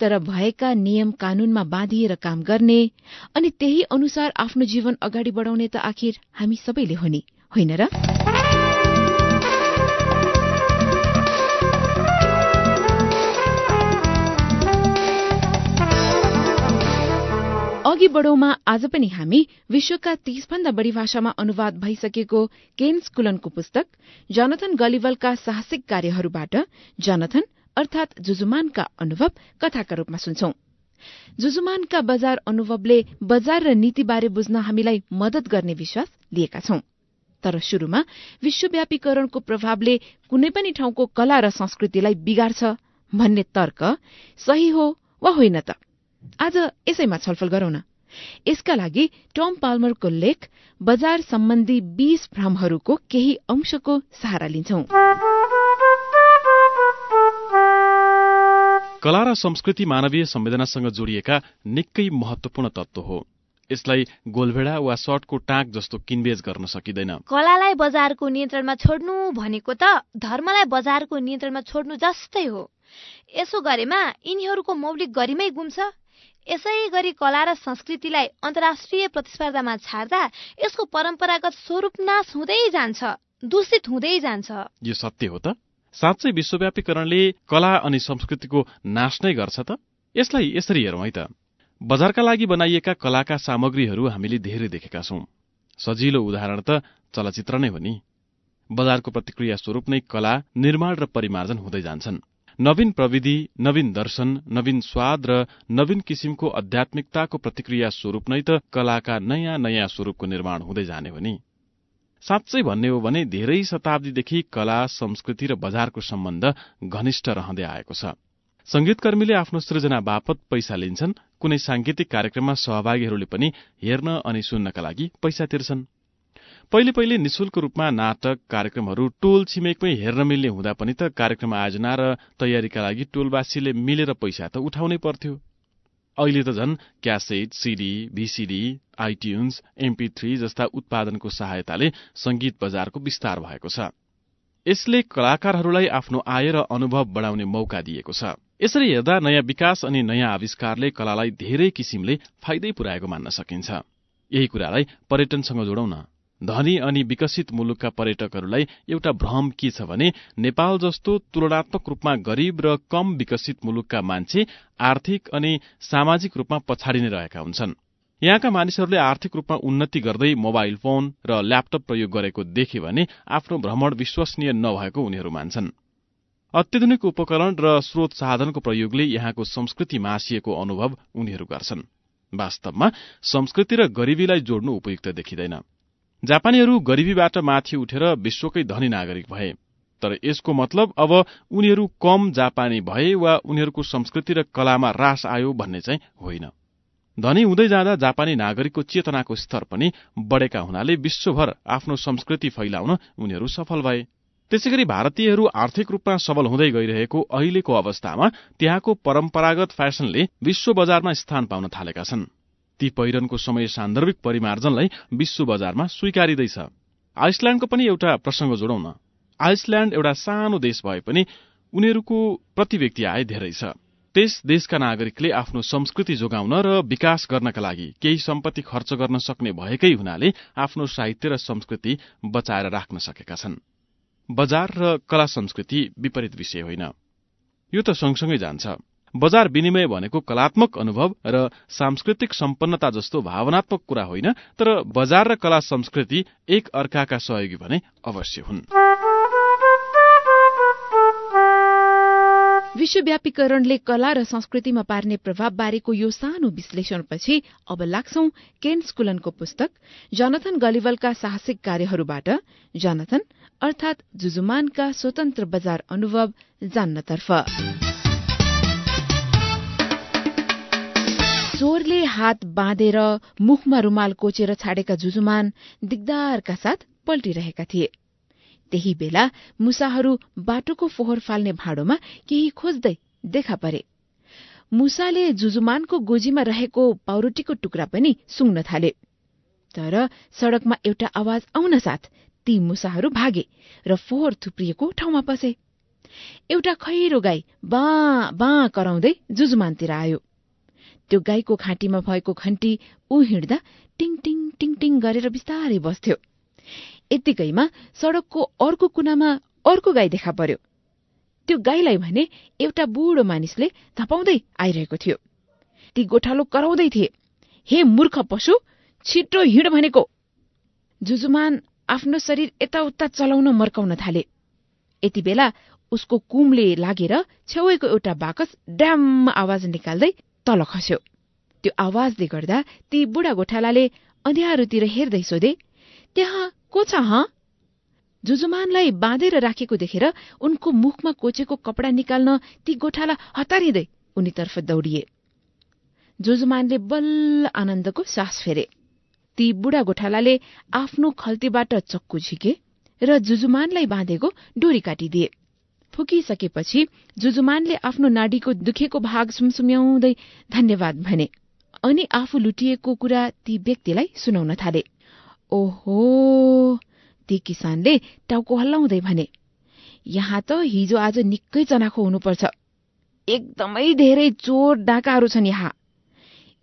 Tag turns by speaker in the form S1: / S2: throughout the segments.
S1: तर भएका नियम कानूनमा बाँधिएर काम गर्ने अनि त्यही अनुसार आफ्नो जीवन अगाडि बढाउने त आखिर हामी सबैले हो नि होइन र? अघि बढौमा आज पनि हामी विश्वका तीसभन्दा बढ़ी भाषामा अनुवाद भइसकेको केन्स कुलनको पुस्तक जनथन गलिवलका साहसिक कार्यहरूबाट जनथन अर्थात जुजुमानका अनुभव कथाका रूपमा सुन्छौं। जुजुमानका बजार अनुभवले बजार र नीतिबारे बुझ्न हामीलाई मदत गर्ने विश्वास लिएका छौं। तर शुरूमा विश्वव्यापीकरणको प्रभावले कुनै पनि ठाउँको कला र संस्कृतिलाई बिगार्छ भन्ने तर्क सही हो वा होइन त? आज यसैमा छलफल गरौं न। यसका लागि टम पाल्मरको लेख बजार सम्बन्धी बीस भ्रमहरूको केही अंशको सहारा लिन्छौं।
S2: कला र संस्कृति मानवीय संवेदनासँग जोडिएका निकै महत्वपूर्ण तत्व हो। यसलाई गोलभेडा वा सर्टको टाक जस्तो किनबेच गर्न सकिँदैन।
S3: कलालाई बजारको नियन्त्रणमा छोड्नु भनेको त धर्मलाई बजारको नियन्त्रणमा छोड्नु जस्तै हो। यसो गरेमा यिनीहरूको मौलिक गरिमै गुम्छ यसै गरी कला र संस्कृतिलाई अन्तर्राष्ट्रिय प्रतिस्पर्धामा छाड्दा यसको परम्परागत स्वरूप नाश हुँदै जान्छ दूषित हुँदै जान्छ।
S2: यो सत्य हो त? साँच्चै विश्वव्यापीकरणले कला अनि संस्कृतिको नाश नै गर्छ त? यसलाई यसरी हेरौँ है त। बजारका लागि बनाइएका कलाका सामग्रीहरू हामीले धेरै देखेका छौं। सजिलो उदाहरण त चलचित्र नै हो नि। बजारको प्रतिक्रिया स्वरूप नै कला निर्माण र परिमार्जन हुँदै जान्छन्। नवीन प्रविधि नवीन दर्शन नवीन स्वाद र नवीन किसिमको आध्यात्मिकताको प्रतिक्रिया स्वरूप नै त कलाका नयाँ नयाँ स्वरूपको निर्माण हुँदै जाने हो नि। साँच्चै भन्ने हो भने धेरै शताब्दीदेखि कला संस्कृति र बजारको सम्बन्ध घनिष्ठ रहँदै आएको छ। संगीतकर्मीले आफ्नो सृजना बापत पैसा लिन्छन्। कुनै सांगीतिक कार्यक्रममा सहभागीहरूले पनि हेर्न अनि सुन्नका लागि पैसा तिर्छन्। पहिले पहिले निशुल्क रूपमा नाटक कार्यक्रमहरू टोल छिमेकमै हेर्न मिल्ने हुँदा पनि त कार्यक्रम आयोजना र तयारीका लागि टोलवासीले मिलेर पैसा त उठाउनै पर्थ्यो। अहिले त झन् cassette CD VCD iTunes MP three जस्ता उत्पादनको सहायताले संगीत बजारको विस्तार भएको छ। यसले कलाकारहरूलाई आफ्नो आय र अनुभव बढाउने मौका दिएको छ। यसरी हेर्दा नयाँ विकास अनि नयाँ आविष्कारले कलालाई धेरै किसिमले फाइदै पुर्याएको मान्न सकिन्छ। यही कुरालाई पर्यटनसँग जोडौं न। धनी अनि विकसित मुलुकका पर्यटकहरूलाई एउटा भ्रम के छ भने नेपाल जस्तो तुलनात्मक रूपमा गरीब र कम विकसित मुलुकका मान्छे आर्थिक अनि सामाजिक रूपमा पछाडि नै रहेका हुन्छन्। यहाँका मानिसहरूले आर्थिक रूपमा उन्नति गर्दै मोबाइल फोन र ल्यापटप प्रयोग गरेको देखे भने आफ्नो भ्रमण विश्वसनीय नभएको उनीहरू मान्छन्। अत्याधुनिक उपकरण र स्रोत साधनको प्रयोगले यहाँको संस्कृति मासिएको अनुभव उनीहरू गर्छन्। वास्तवमा संस्कृति र गरिबीलाई जोड्नु उपयुक्त देखिँदैन। जापानीहरू गरिबीबाट माथि उठेर विश्वकै धनी नागरिक भए। तर यसको मतलब अब उनीहरू कम जापानी भए वा उनीहरूको संस्कृति र कलामा रास आयो भन्ने चाहिँ होइन। धनी हुँदै जाँदा जापानी नागरिकको चेतनाको स्तर पनि बढ़ेका हुनाले विश्वभर आफ्नो संस्कृति फैलाउन उनीहरू सफल भए। त्यसै गरी भारतीयहरू आर्थिक रूपमा सबल हुँदै गइरहेको अहिलेको अवस्थामा त्यहाँको परम्परागत फेसनले विश्व बजारमा स्थान पाउन थालेका छन्। ती पहिरनको समय सान्दर्भिक परिमार्जनलाई विश्व बजारमा स्वीकारिँदैछ। आइसल्याण्डको पनि एउटा प्रसंग जोडौं न। आइसल्याण्ड एउटा सानो देश भए पनि उनीहरूको प्रति व्यक्ति आय धेरै छ। त्यस देशका नागरिकले आफ्नो संस्कृति जोगाउन र विकास गर्नका लागि केही सम्पत्ति खर्च गर्न सक्ने भएकै हुनाले आफ्नो साहित्य र संस्कृति बचाएर राख्न सकेका छन्। बजार र कला संस्कृति विपरीत विषय होइन। यो त सँगसँगै जान्छ। बजार विनिमय भनेको कलात्मक अनुभव र सांस्कृतिक सम्पन्नता जस्तो भावनात्मक कुरा होइन तर बजार र कला संस्कृति एक अर्काका सहयोगी भने अवश्य हुन्।
S1: विश्वव्यापीकरणले कला र संस्कृतिमा पार्ने प्रभाव बारेको यो सानो विश्लेषणपछि अब लाग्छौ केन स्कुलनको पुस्तक जनथन गलिवलका साहसिक कार्यहरूबाट। जनथन अर्थात जुजुमानका स्वतन्त्र बजार अनुभव जान्नतर्फ। जोरले हात बाँधेर मुखमा रुमाल कोचेर छाडेका जुजुमान दिगदारका साथ पल्टिरहेका थिए। त्यही बेला मुसाहरू बाटोको फोहोर फाल्ने भाँडोमा केही खोज्दै देखा परे। मुसाले जुजुमानको गोजीमा रहेको पाउरोटीको टुक्रा पनि सुङ्न थाले। तर सड़कमा एउटा आवाज आउन साथ ती मुसाहरू भागे र फोहोर थुप्रिएको ठाउँमा पसे। एउटा खैरो गाई बाँ बाँ कराउँदै जुजुमानतिर आयो। त्यो गाईको घाँटीमा भएको घन्टी ऊ हिँड्दा टिङ टिङ टिङ टिङ गरेर बिस्तारै बस्थ्यो। यत्तिकैमा सड़कको अर्को कुनामा अर्को गाई देखा पर्यो। त्यो गाईलाई भने एउटा बुढो मानिसले धपाउँदै आइरहेको थियो। ती गोठालो कराउँदै थिए। हे मूर्ख पशु छिटो हिँड भनेको। जुजुमान आफ्नो शरीर यताउता चलाउन मर्काउन थाले यति बेला उसको कुमले लागेर छेउको एउटा बाकस ड्याम आवाज निकाल्दै तल खस्यो। त्यो आवाजले गर्दा ती बुढा गोठालाले अँध्यारोतिर हेर्दै सोधे त्यहाँ को छ ह? जुजुमानलाई बाँधेर राखेको देखेर उनको मुखमा कोचेको कपडा निकाल्न ती गोठाला हतारिँदै उनीतर्फ दौडिए। जुजुमानले बल्ल आनन्दको सास फेरे। ती बुढा गोठालाले आफ्नो खल्तीबाट चक्कु झिके र जुजुमानलाई बाँधेको डोरी काटिदिए। फुकिसकेपछि जुजुमानले आफ्नो नाडीको दुखेको भाग सुमसुम्याउँदै धन्यवाद भने अनि आफू लुटिएको कुरा ती व्यक्तिलाई सुनाउन थाले। ओहो! ती किसानले टाउको हल्लाउँदै भने यहाँ त हिजो आज निकै चनाखो हुनुपर्छ। एकदमै धेरै चोर डाकाहरू छन् यहाँ।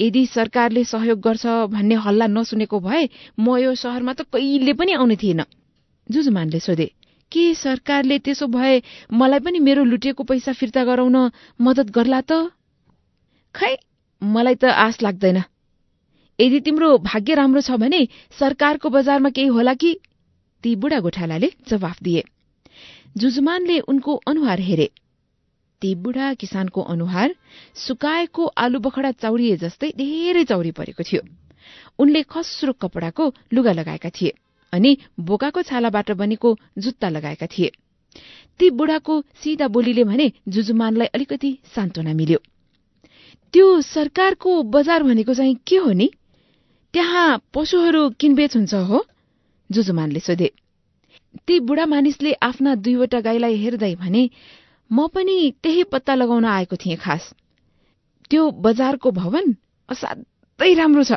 S1: यदि सरकारले सहयोग गर्छ भन्ने हल्ला नसुनेको भए म यो शहरमा त कहिले पनि आउने थिएन जुजुमानले सोधे। के सरकारले त्यसो भए मलाई पनि मेरो लुटेको पैसा फिर्ता गराउन मद्दत गर्ला त? खै मलाई त आश लाग्दैन। यदि तिम्रो भाग्य राम्रो छ भने सरकारको बजारमा केही होला कि? ती बुढा गोठालाले जवाफ दिए। जुजुमानले उनको अनुहार हेरे। ती बुढा किसानको अनुहार सुकाएको आलु बखडा जस्तै धेरै चौरी परेको थियो। उनले खस्रो कपडाको लुगा लगाएका थिए। अनि बोकाको छालाबाट बनेको जुत्ता लगाएका थिए। ती बुढाको सिधा बोलीले भने जुजुमानलाई अलिकति सान्त्वना मिल्यो। त्यो सरकारको बजार भनेको चाहिँ के हो नि? त्यहाँ पशुहरू किनबेच हुन्छ हो जुजुमानले सोधे। ती बुढा मानिसले आफ्ना दुईवटा गाईलाई हेर्दै भने म पनि त्यही पत्ता लगाउन आएको थिएँ खास। त्यो बजारको भवन असाध्यै राम्रो छ।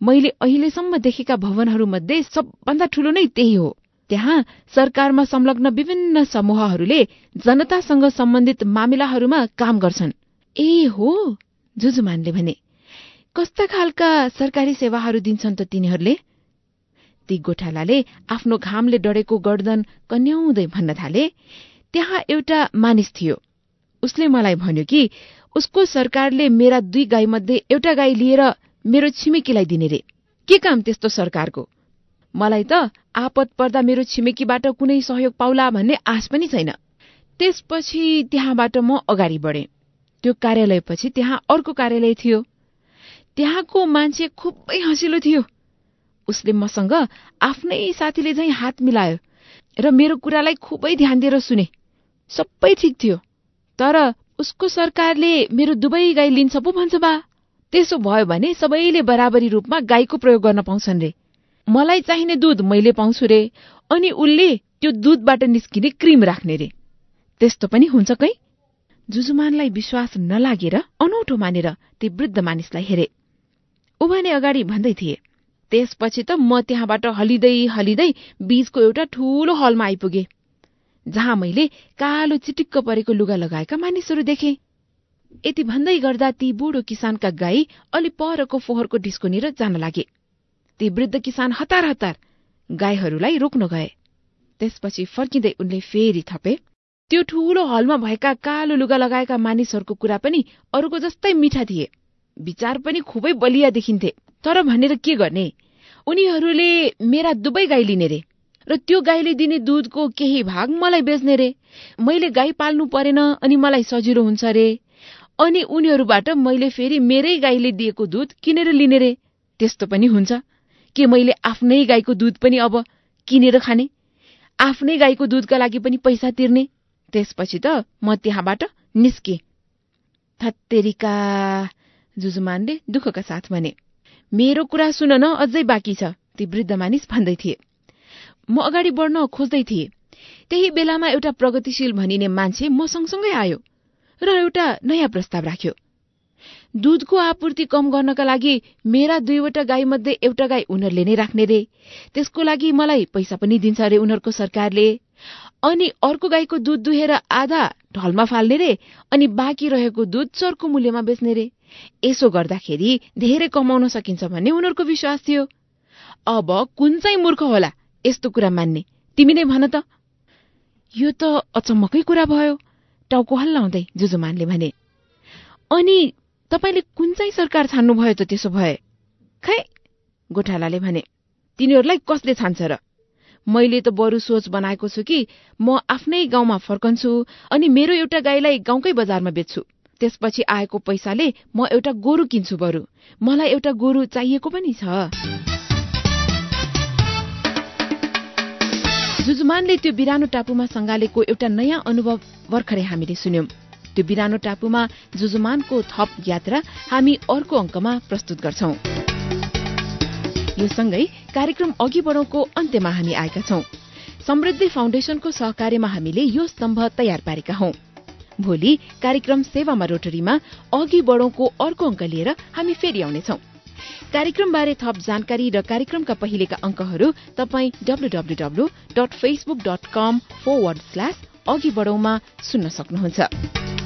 S1: मैले अहिलेसम्म देखेका भवनहरूमध्ये सबभन्दा ठूलो नै त्यही हो। त्यहाँ सरकारमा संलग्न विभिन्न समूहहरूले जनतासँग सम्बन्धित मामिलाहरूमा काम गर्छन्। ए हो जुजुमानले भने। कस्ता खालका सरकारी सेवाहरू दिन्छन् त तिनीहरूले? ती गोठालाले आफ्नो घामले डढेको गर्दन कन्याउँदै भन्न थाले। त्यहाँ एउटा मानिस थियो। उसले मलाई भन्यो कि उसको सरकारले मेरा दुई गाई मध्ये एउटा गाई लिएर मेरो छिमेकीलाई दिने रे। के काम त्यस्तो सरकारको? मलाई त आपत पर्दा मेरो छिमेकीबाट कुनै सहयोग पाउला भन्ने आश पनि छैन। त्यसपछि त्यहाँबाट म अगाडि बढे। त्यो कार्यालयपछि त्यहाँ अर्को कार्यालय थियो। त्यहाँको मान्छे खुबै हँसिलो थियो। उसले मसँग आफ्नै साथीले झैँ हात मिलायो र मेरो कुरालाई खुबै ध्यान दिएर सुने। सबै ठिक थियो। तर उसको सरकारले मेरो दुवै गाई लिन्छ पो भन्छ बा। त्यसो भयो भने सबैले बराबरी रूपमा गाईको प्रयोग गर्न पाउँछन् रे। मलाई चाहिने दुध मैले पाउँछु रे अनि उसले त्यो दुधबाट निस्किने क्रिम राख्ने रे। त्यस्तो पनि हुन्छ कै जुजुमानलाई विश्वास नलागेर अनौठो मानेर ती वृद्ध मानिसलाई हेरे। उभाने अगाडि भन्दै थिए त्यसपछि त म त्यहाँबाट हलिँदै हलिँदै बीचको एउटा ठूलो हलमा आइपुगे जहाँ मैले कालो चिटिक्क परेको लुगा लगाएका मानिसहरू देखे। यति भन्दै गर्दा ती बुढो किसानका गाई अलि परको फोहोरको डिस्कोनिर जान लागे। ती वृद्ध किसान हतार हतार गाईहरूलाई रोक्न गए। त्यसपछि फर्किँदै उनले फेरि थपे। त्यो ठूलो हलमा भएका कालो लुगा लगाएका मानिसहरूको कुरा पनि अरूको जस्तै मिठा थिए। विचार पनि खुबै बलिया देखिन्थे। तर भनेर के गर्ने? उनीहरूले मेरा दुवै गाई लिने रे। र त्यो गाईले दिने दूधको केही भाग मलाई बेच्ने रे। मैले गाई पाल्नु परेन अनि मलाई सजिलो हुन्छ रे। अनि उनीहरूबाट मैले फेरि मेरै गाईले दिएको दूध किनेर लिने रे। त्यस्तो पनि हुन्छ। के मैले आफ्नै गाईको दूध पनि अब किनेर खाने? आफ्नै गाईको दूधका लागि पनि पैसा तिर्ने? त्यसपछि त म त्यहाँबाट निस्के। थत्तेरिका जुजुमानले दुःखका साथ भने मेरो कुरा सुन न अझै बाँकी छ। ती वृद्ध मानिस भन्दै थिए। म अगाडि बढ्न खोज्दै थिए। त्यही बेलामा एउटा प्रगतिशील भनिने मान्छे म सँगसँगै आयो। र एउटा नयाँ प्रस्ताव राख्यो। दूधको आपूर्ति कम गर्नका लागि मेरा दुईवटा गाईमध्ये एउटा गाई उनीहरूले नै राख्ने रे। त्यसको लागि मलाई पैसा पनि दिन्छ अरे उनीहरूको सरकारले। अनि अर्को गाईको दूध दुहेर आधा ढलमा फाल्ने रे अनि बाँकी रहेको दूध चर्को मूल्यमा बेच्ने रे। यसो गर्दाखेरि धेरै कमाउन सकिन्छ भन्ने उनीहरूको विश्वास थियो। अब कुन चाहिँ मूर्ख होला यस्तो कुरा मान्ने। तिमी नै भन त। यो त अचम्मकै कुरा भयो। टाउको हल्लाउँदै जुजुमानले भने अनि तपाईँले कुन चाहिँ सरकार छान्नुभयो त त्यसो भए? खै? गोठालाले भने तिनीहरूलाई कसले छान्छ र? मैले त बरु सोच बनाएको छु कि म आफ्नै गाउँमा फर्कन्छु अनि मेरो एउटा गाईलाई गाउँकै बजारमा बेच्छु। त्यसपछि आएको पैसाले म एउटा गोरु किन्छु बरु। मलाई एउटा गोरु चाहिएको पनि छ। जुजुमानले त्यो बिरानो टापुमा सङ्गालेको एउटा नयाँ अनुभव भर्खरै हामीले सुन्यौं। त्यो बिरानो टापुमा जुजुमानको थप यात्रा हामी अर्को अङ्कमा प्रस्तुत गर्छौं। यो सँगै कार्यक्रम अघि बढौँको अन्त्यमा हामी आएका छौं। समृद्धि फाउन्डेशनको सहकार्यमा हामीले यो स्तम्भ तयार पारेका हौं। भोलि कार्यक्रम सेवामा रोटरीमा अघि बढौँको अर्को अङ्क लिएर हामी फेरि आउनेछौ। कार्यक्रमबारे थप जानकारी र कार्यक्रमका पहिलेका अङ्कहरू तपाईँ W W W dot Facebook dot com forward slash अघि बढौँमा सुन्न सक्नुहुन्छ।